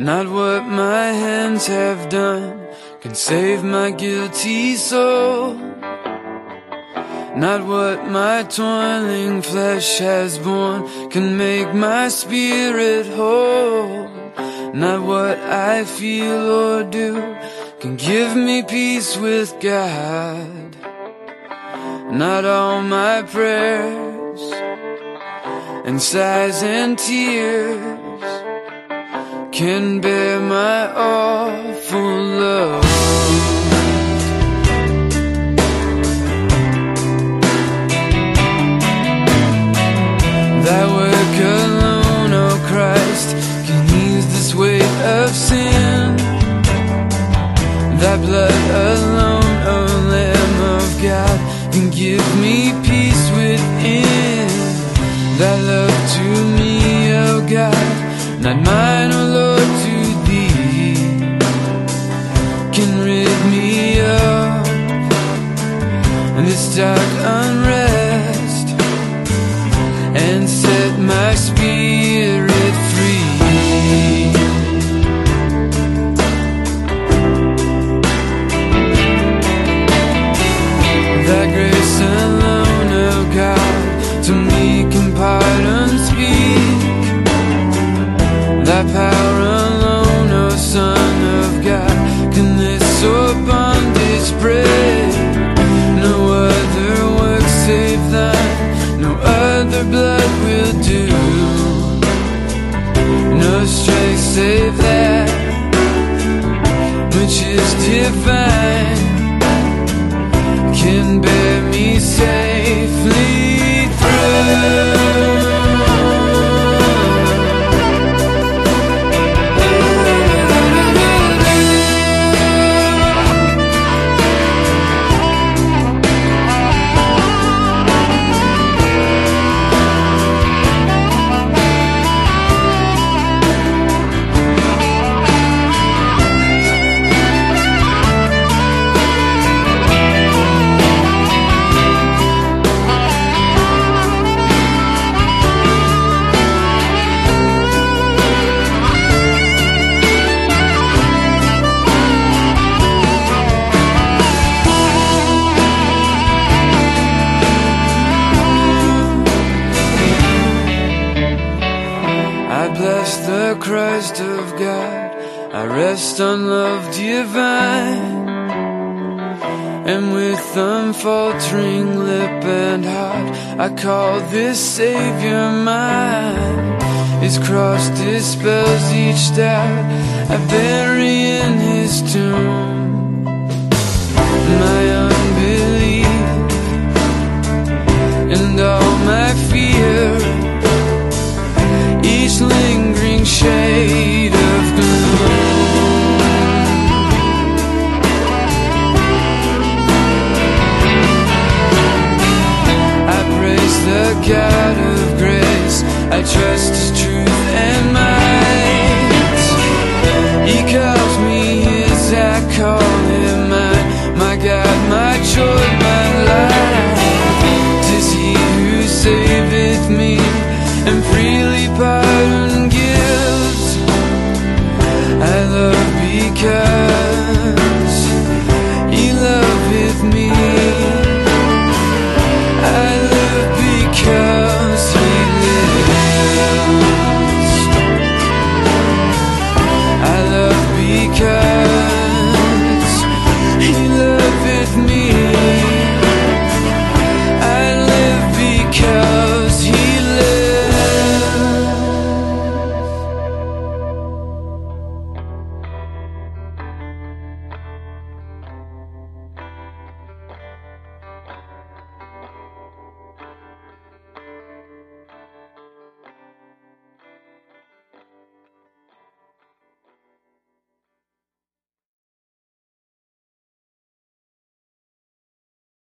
Not what my hands have done can save my guilty soul. Not what my toiling flesh has borne can make my spirit whole. Not what I feel or do can give me peace with God. Not all my prayers and sighs and tears can bear my awful love. Thy work alone, O Christ, can ease this weight of sin. Thy blood alone, O Lamb of God, can give me peace within. Thy love to me, O God, not mine, O this dark unrest and set my spirit free. Thy grace alone, O God, to me can pardon speak. Thy power alone, O Son of God, can this sore break. No other work save no other blood will do. No strength save that which is divine can bear me safely Christ of God. I rest on love divine. And with unfaltering lip and heart, I call this Savior mine. His cross dispels each doubt I bury in His tomb. My the God of grace. I trust His truth and might. He calls me His, I call Him mine. My God, my joy, my life. Tis He who saveth me and freely pardon gives. I love because.